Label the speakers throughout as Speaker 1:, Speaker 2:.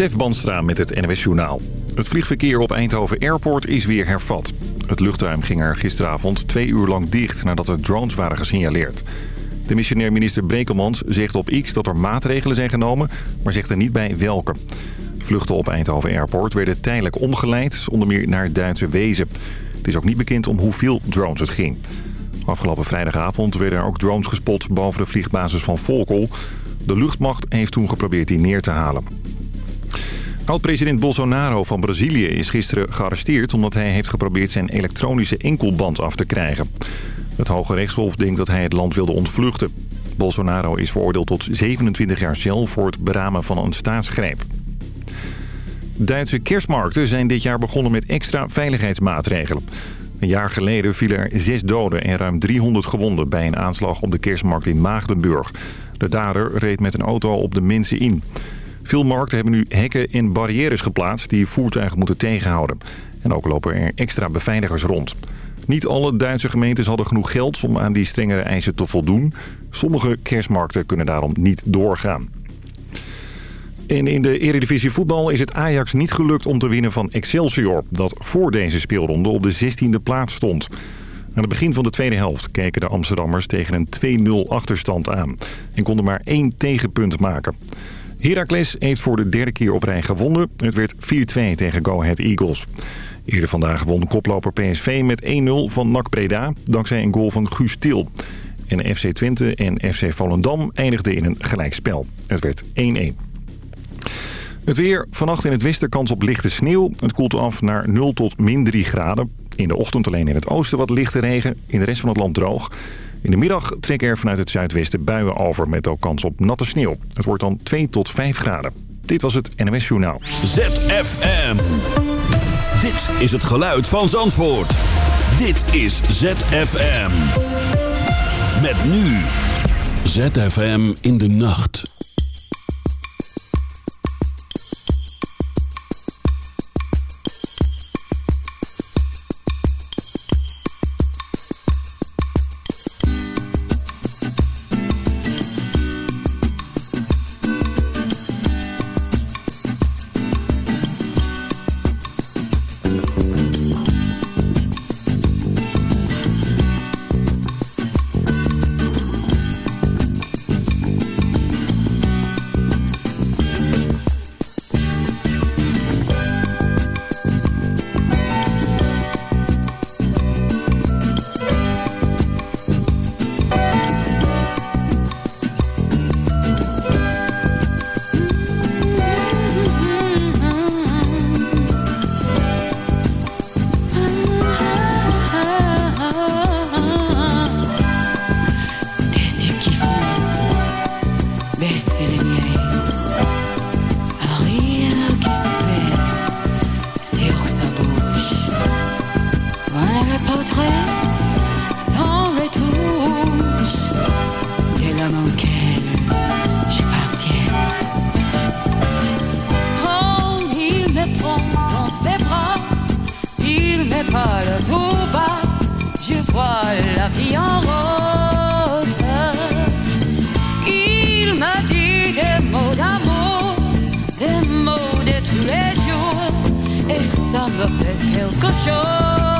Speaker 1: Stef Banstra met het NWS Journaal. Het vliegverkeer op Eindhoven Airport is weer hervat. Het luchtruim ging er gisteravond twee uur lang dicht nadat er drones waren gesignaleerd. De missionair minister Brekelmans zegt op X dat er maatregelen zijn genomen, maar zegt er niet bij welke. Vluchten op Eindhoven Airport werden tijdelijk omgeleid, onder meer naar Duitse wezen. Het is ook niet bekend om hoeveel drones het ging. Afgelopen vrijdagavond werden er ook drones gespot boven de vliegbasis van Volkel. De luchtmacht heeft toen geprobeerd die neer te halen. Oud-president Bolsonaro van Brazilië is gisteren gearresteerd... omdat hij heeft geprobeerd zijn elektronische enkelband af te krijgen. Het Hoge Rechtshof denkt dat hij het land wilde ontvluchten. Bolsonaro is veroordeeld tot 27 jaar cel voor het beramen van een staatsgreep. Duitse kerstmarkten zijn dit jaar begonnen met extra veiligheidsmaatregelen. Een jaar geleden vielen er zes doden en ruim 300 gewonden bij een aanslag op de kerstmarkt in Maagdenburg. De dader reed met een auto op de mensen in. Veel markten hebben nu hekken en barrières geplaatst die voertuigen moeten tegenhouden. En ook lopen er extra beveiligers rond. Niet alle Duitse gemeentes hadden genoeg geld om aan die strengere eisen te voldoen. Sommige kerstmarkten kunnen daarom niet doorgaan. En in de Eredivisie voetbal is het Ajax niet gelukt om te winnen van Excelsior... dat voor deze speelronde op de 16e plaats stond. Aan het begin van de tweede helft keken de Amsterdammers tegen een 2-0 achterstand aan... en konden maar één tegenpunt maken. Heracles heeft voor de derde keer op rij gewonnen. Het werd 4-2 tegen Go Ahead Eagles. Eerder vandaag won koploper PSV met 1-0 van NAC Breda... dankzij een goal van Guus Til. En FC Twente en FC Volendam eindigden in een gelijkspel. Het werd 1-1. Het weer. Vannacht in het westen kans op lichte sneeuw. Het koelt af naar 0 tot min 3 graden. In de ochtend alleen in het oosten wat lichte regen. In de rest van het land droog. In de middag trekken er vanuit het zuidwesten buien over met ook kans op natte sneeuw. Het wordt dan 2 tot 5 graden. Dit was het NMS Journaal.
Speaker 2: ZFM. Dit is het geluid van Zandvoort. Dit is ZFM. Met nu. ZFM in de nacht.
Speaker 3: les jours et ça me fait quelque chose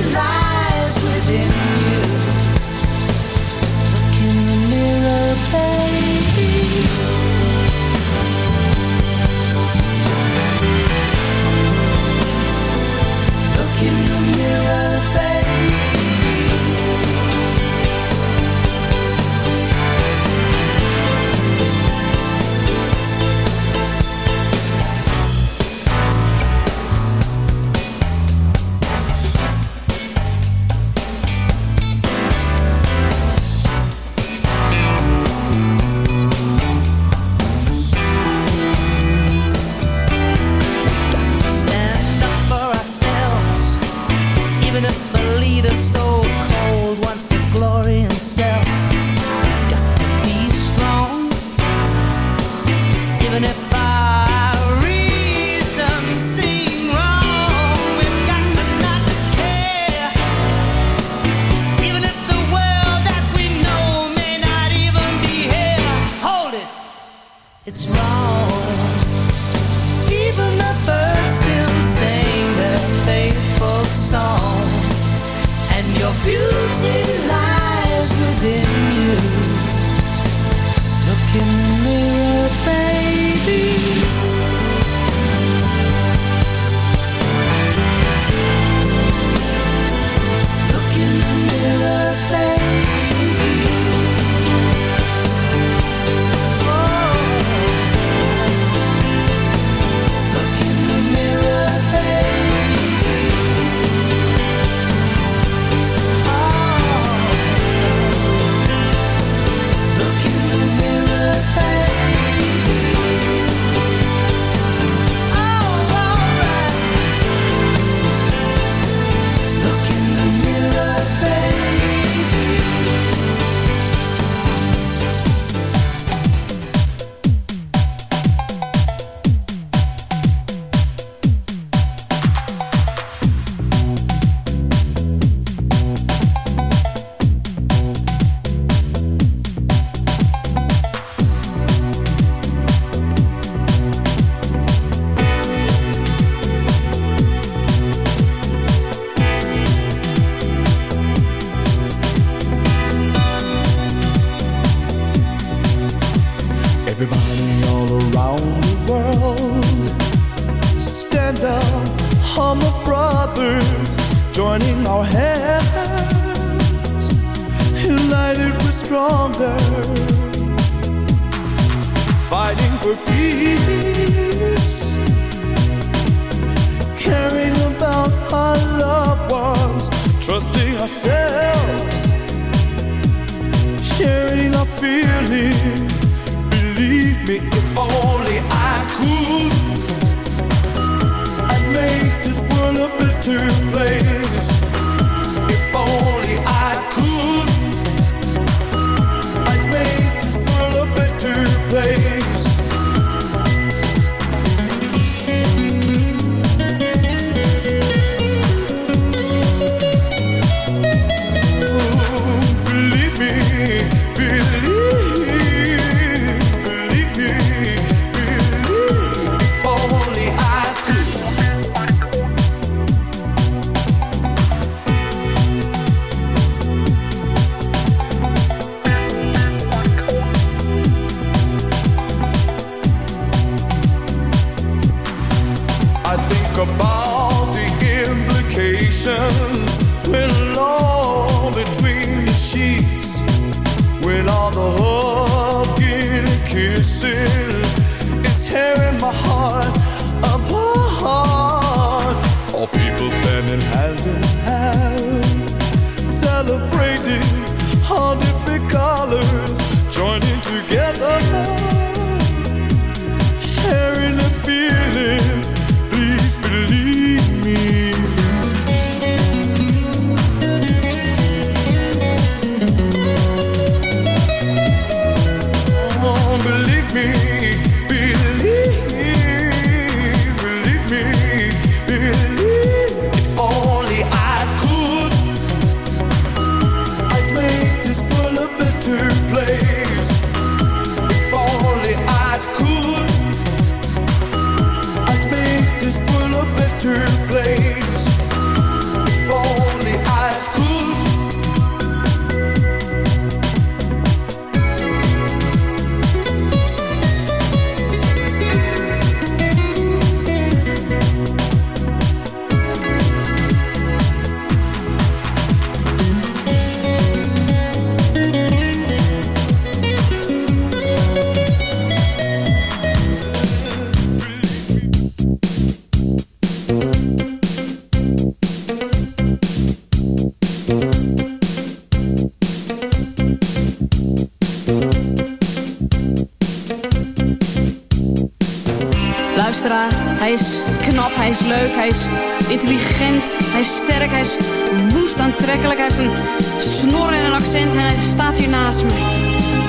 Speaker 2: Woest aantrekkelijk. Hij heeft een snor en een accent en hij staat hier naast me.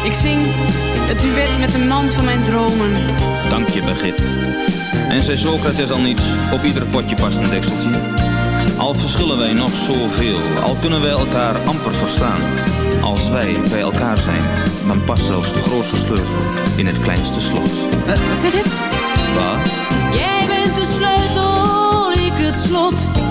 Speaker 2: Ik zing het duet met de man van mijn dromen.
Speaker 4: Dank je, Begit. En zei Socrates al niets, op ieder potje past een dekseltje. Al verschillen wij nog zoveel, al kunnen wij elkaar amper verstaan. Als wij bij elkaar zijn, dan past zelfs de grootste sleutel in het kleinste slot.
Speaker 2: Eh, wat zeg je?
Speaker 4: Waar?
Speaker 2: Jij bent de sleutel, ik het slot.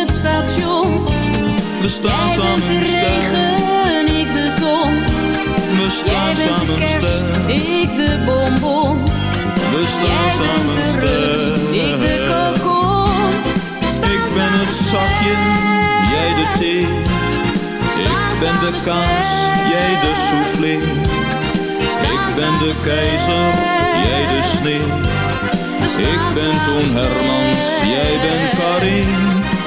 Speaker 2: station.
Speaker 4: we staan
Speaker 2: Jij bent de regen, ik de ton.
Speaker 4: We
Speaker 2: Jij
Speaker 4: staan
Speaker 2: bent de kerst, ik de bonbon.
Speaker 4: we
Speaker 2: Jij
Speaker 4: staan
Speaker 2: bent
Speaker 4: samen
Speaker 2: de rust, ik de kokon.
Speaker 4: Ik ben het zakje, jij de thee. Ik ben de kaas, jij de soufflé. Ik ben de keizer, jij de sneeuw. Ik ben Toon Hermans, jij bent Karin.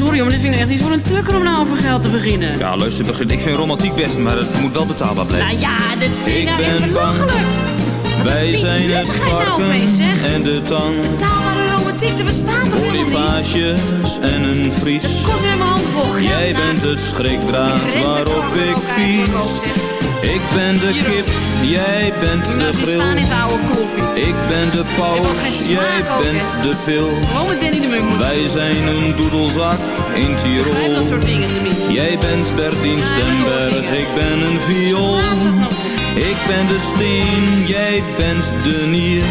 Speaker 2: Sorry, maar dit vind ik echt niet voor een tukker om nou over geld te beginnen.
Speaker 4: Ja, luister, begin- ik vind romantiek best, maar het moet wel betaalbaar blijven.
Speaker 2: Nou ja, dit vind ik
Speaker 4: Ik
Speaker 2: nou echt belachelijk.
Speaker 4: Wij zijn het
Speaker 2: nou
Speaker 4: varken en de tang.
Speaker 2: Betaalbare romantiek, er bestaat toch helemaal niet?
Speaker 4: En een vries.
Speaker 2: Het kost weer mijn hand vol.
Speaker 4: Jij
Speaker 2: nou.
Speaker 4: bent de schrikdraad waarop ik pies. Ik ben de
Speaker 2: Hier
Speaker 4: kip, jij bent de
Speaker 2: oude koffie.
Speaker 4: Ik ben de paus, jij bent de pil. Wij zijn een doedelzak in
Speaker 2: dat soort dingen tenminste.
Speaker 4: Jij bent Bertien Stemberg, ik ben een viool.
Speaker 2: Op.
Speaker 4: Ik ben de steen, jij bent de nier.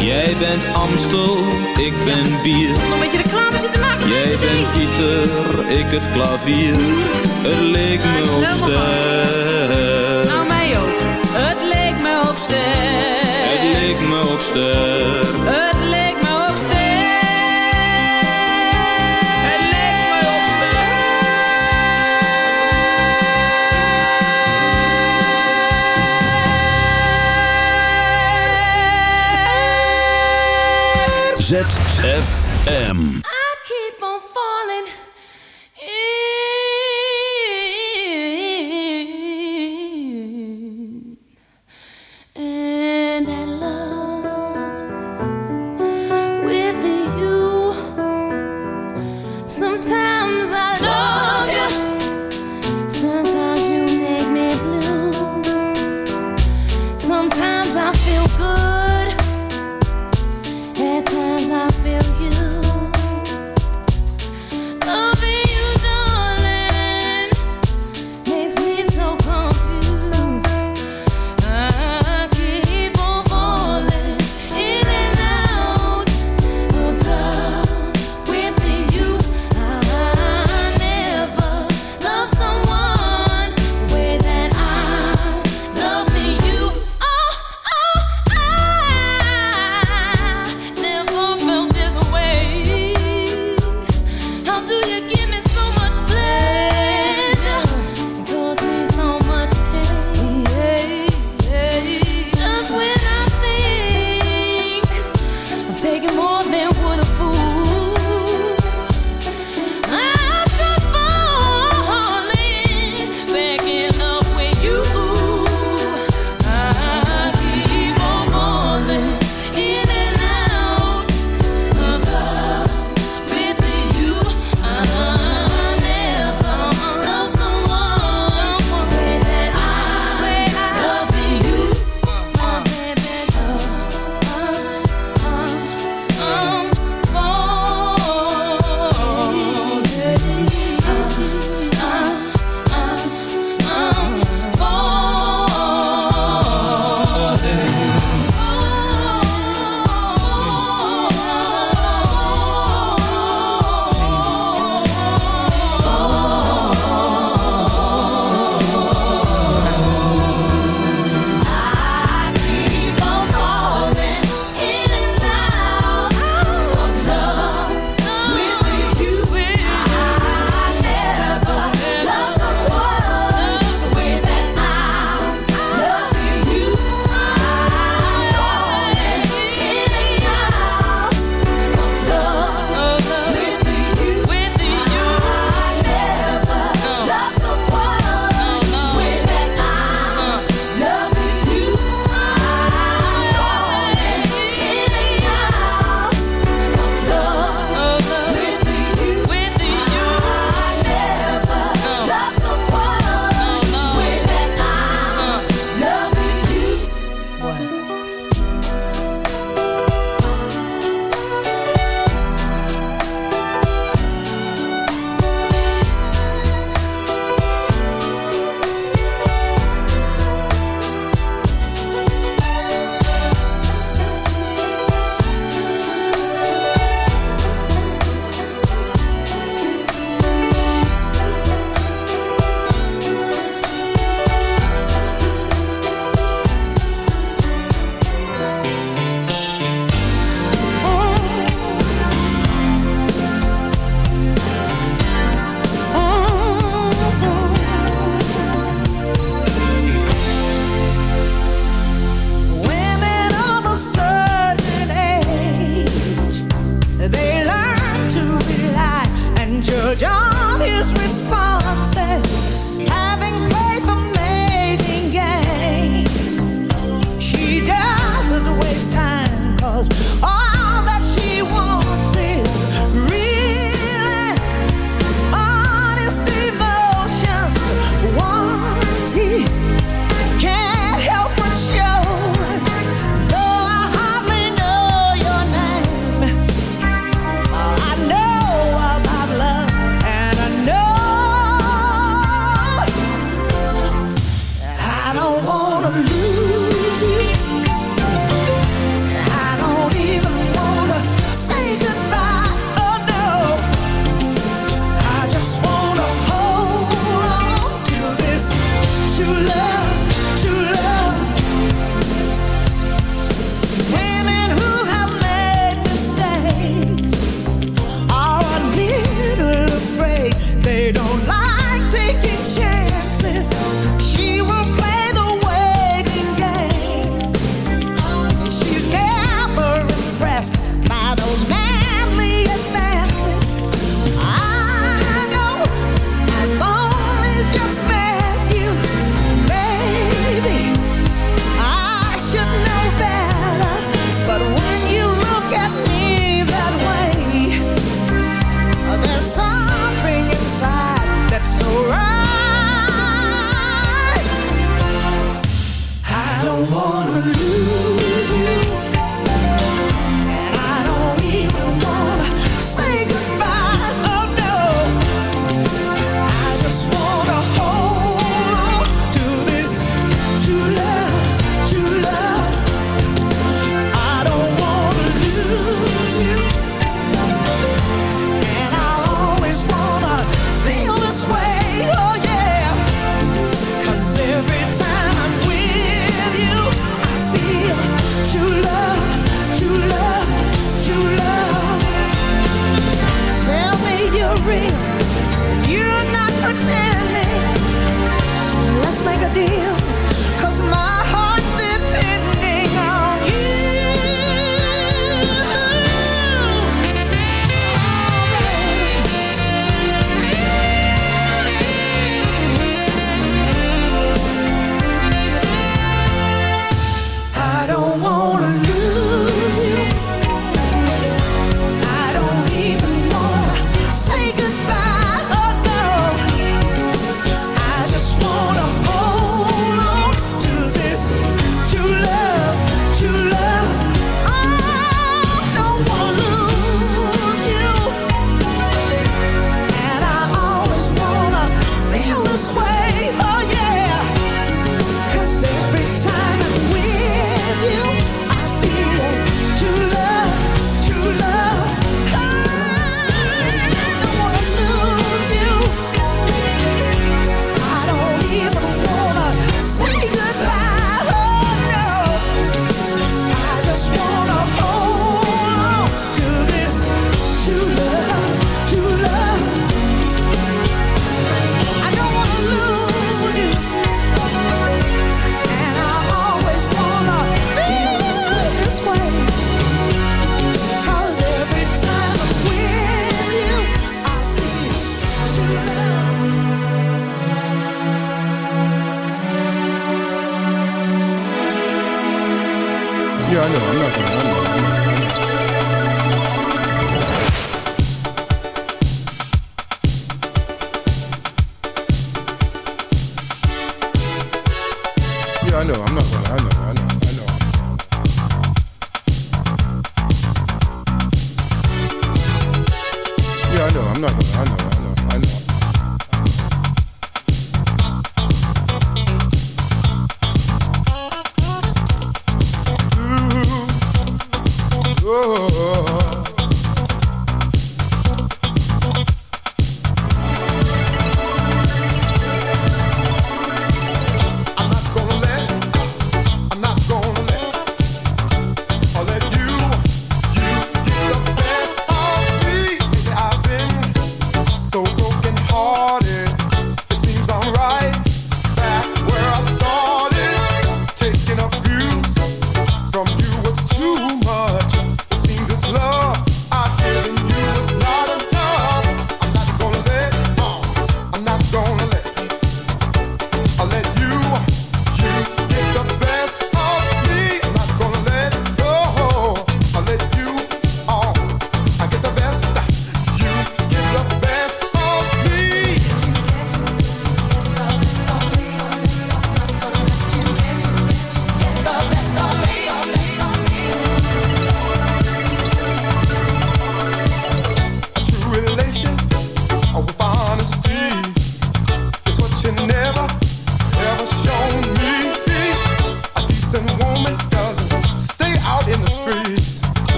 Speaker 4: Jij bent Amstel, ik ben bier.
Speaker 5: Nog een beetje reclame zitten maken
Speaker 4: Jij bent. Pieter, ik het klavier. Het leek me ook ster.
Speaker 5: Nou mij ook. Het leek me ook ster.
Speaker 4: Het leek me ook ster.
Speaker 2: ZFM.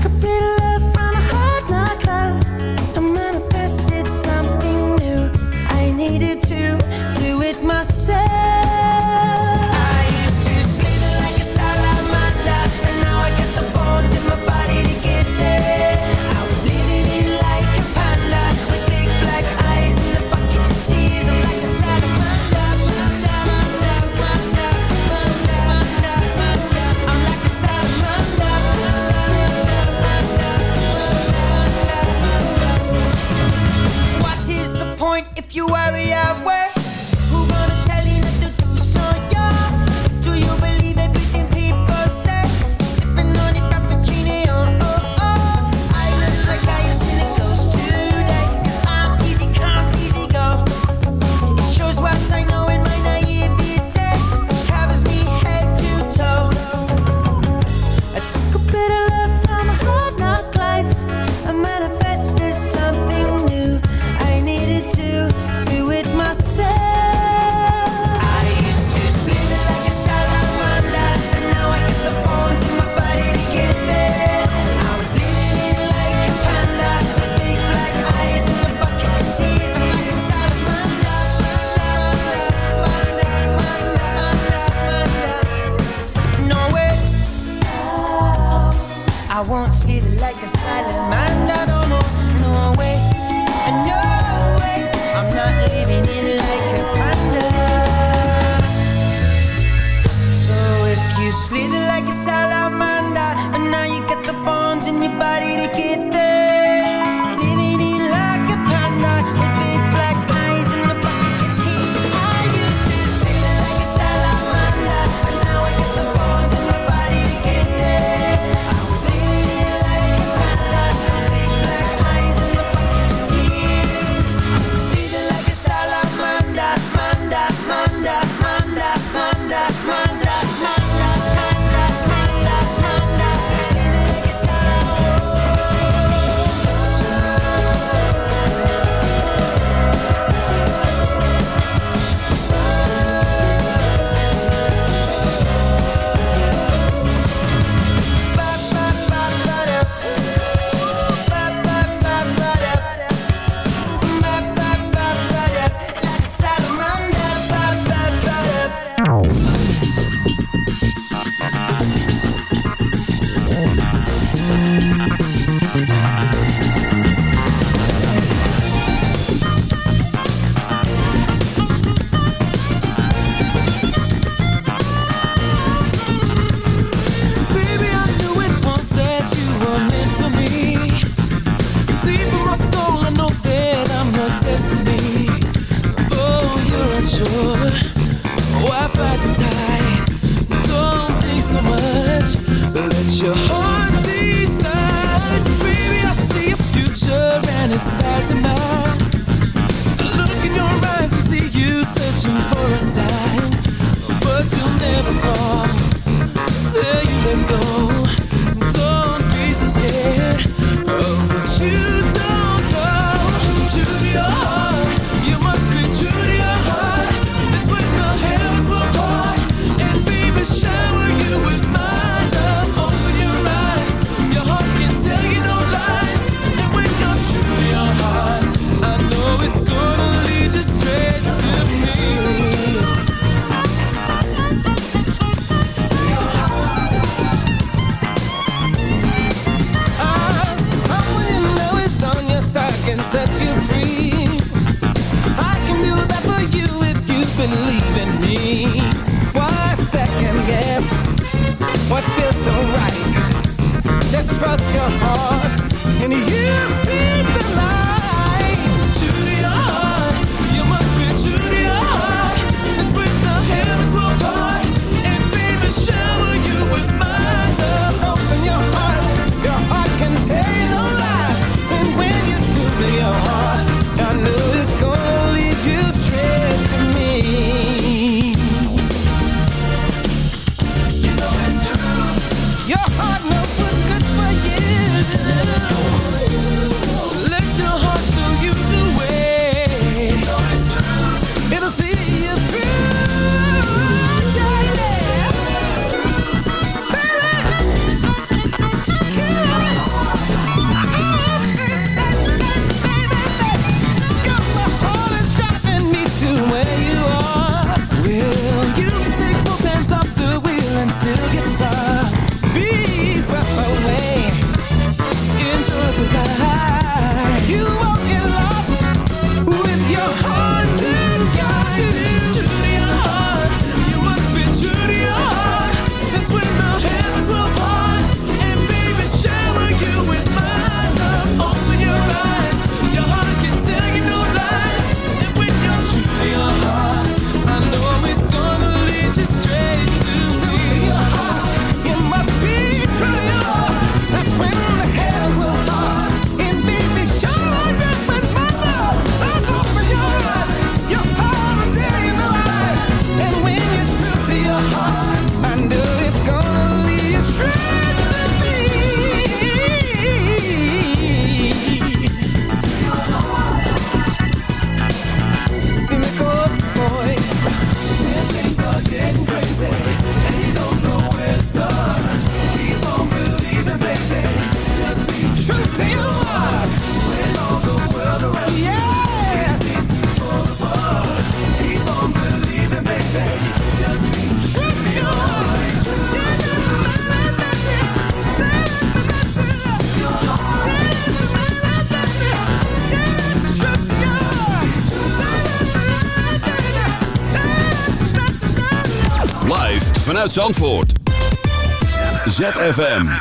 Speaker 3: could be love.
Speaker 6: Zandvoort. ZFM.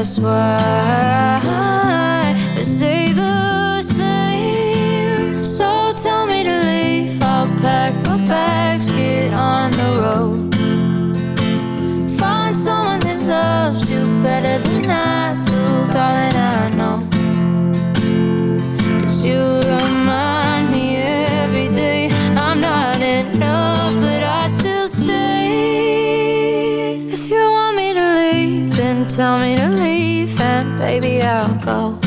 Speaker 7: first word go.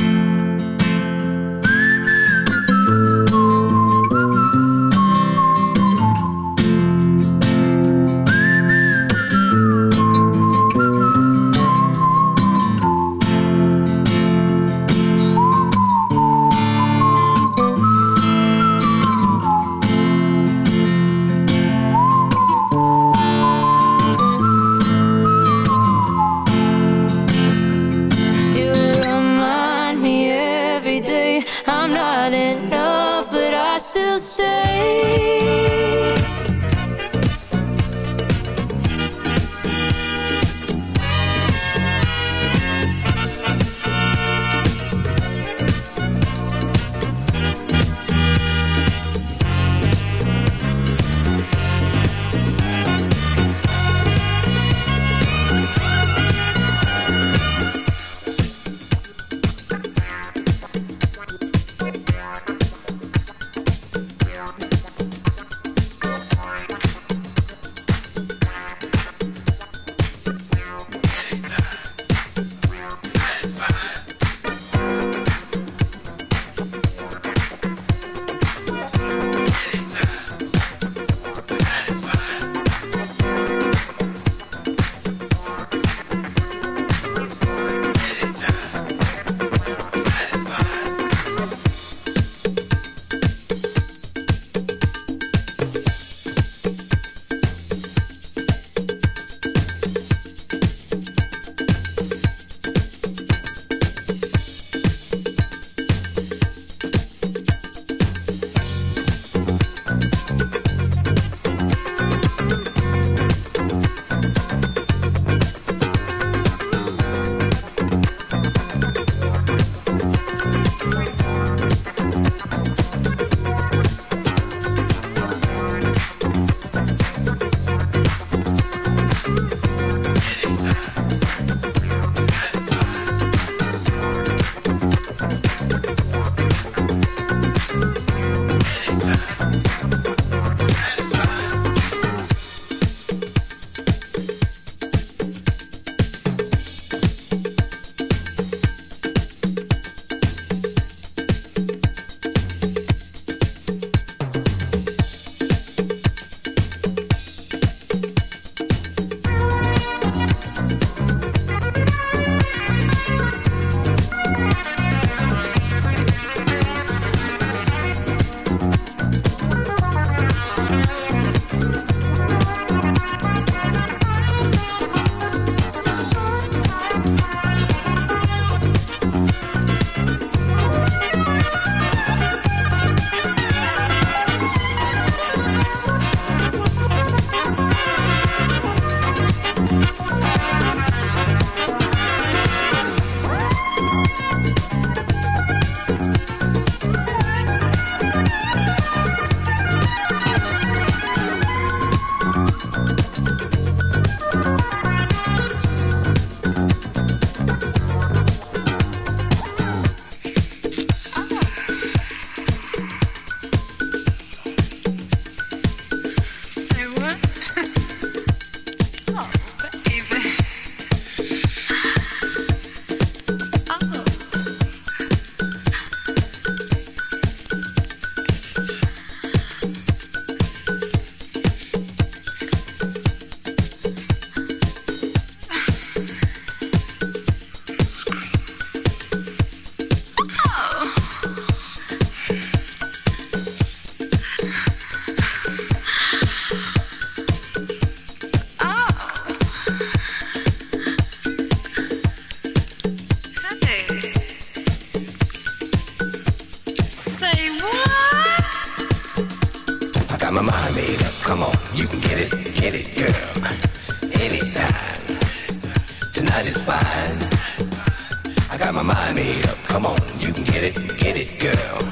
Speaker 7: get it, girl.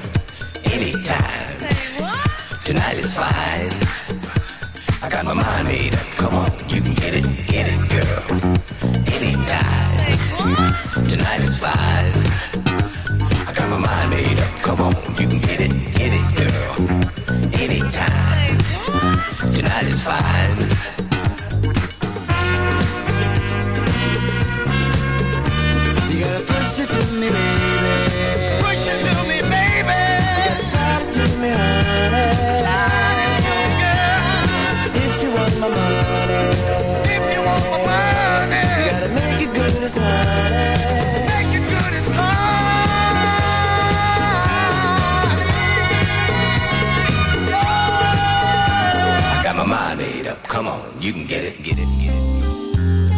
Speaker 7: You
Speaker 8: can get it, get it, get it.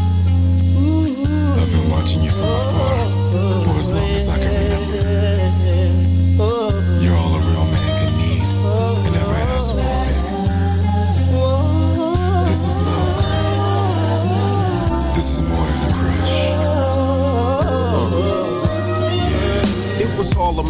Speaker 9: I've been watching you from afar for as long as I can remember.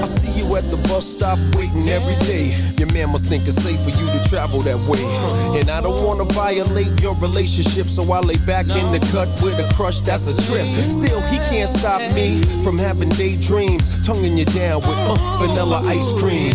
Speaker 10: I see you at the bus stop waiting every day. Your man must think it's safe for you to travel that way. And I don't wanna violate your relationship, so I lay back in the cut with a crush that's a trip. Still, he can't stop me from having daydreams, tonguing you down with uh, vanilla ice cream.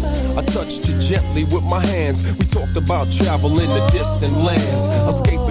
Speaker 10: I touched you gently with my hands. We talked about travel in the distant lands, escaping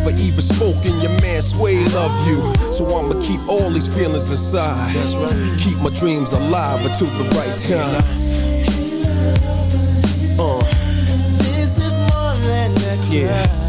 Speaker 10: even spoke, and your man Sway love you. So I'ma keep all these feelings inside. That's right. Keep my dreams alive until the right time. Uh.
Speaker 11: This is more than a crush.
Speaker 10: Yeah.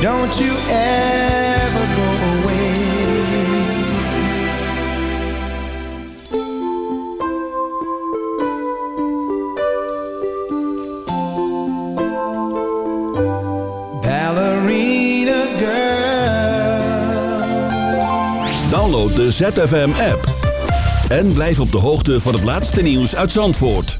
Speaker 12: Don't you ever go away. Ballerina Girl.
Speaker 13: Download de ZFM app. En blijf op de hoogte van het laatste nieuws uit Zandvoort.